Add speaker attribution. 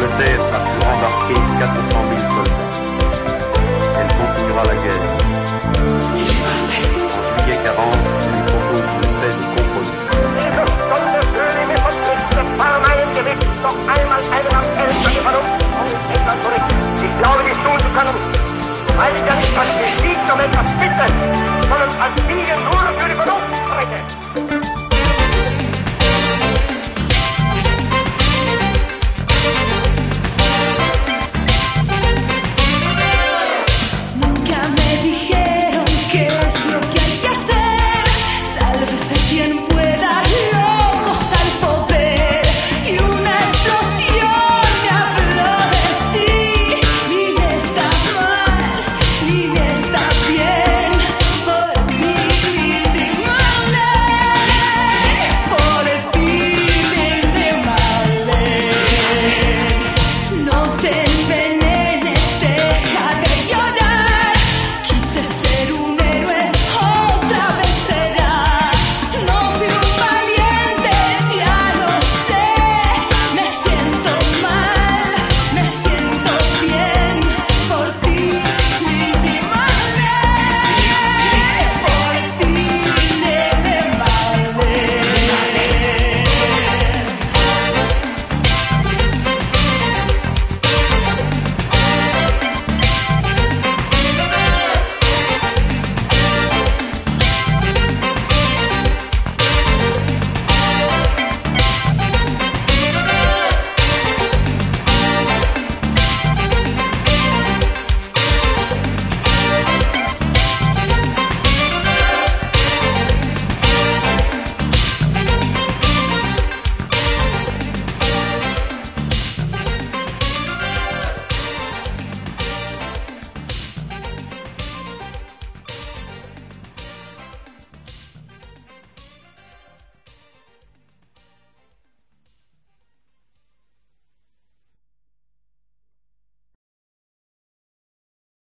Speaker 1: le terre a pu embarquer 400 000 soldats. Elle continuera la guerre. En juillet 40, les propos d'une paix des compromis.
Speaker 2: Ich glaube, die tun zu können, weil ich ja nicht als Geschichte um etwas bitten, sondern als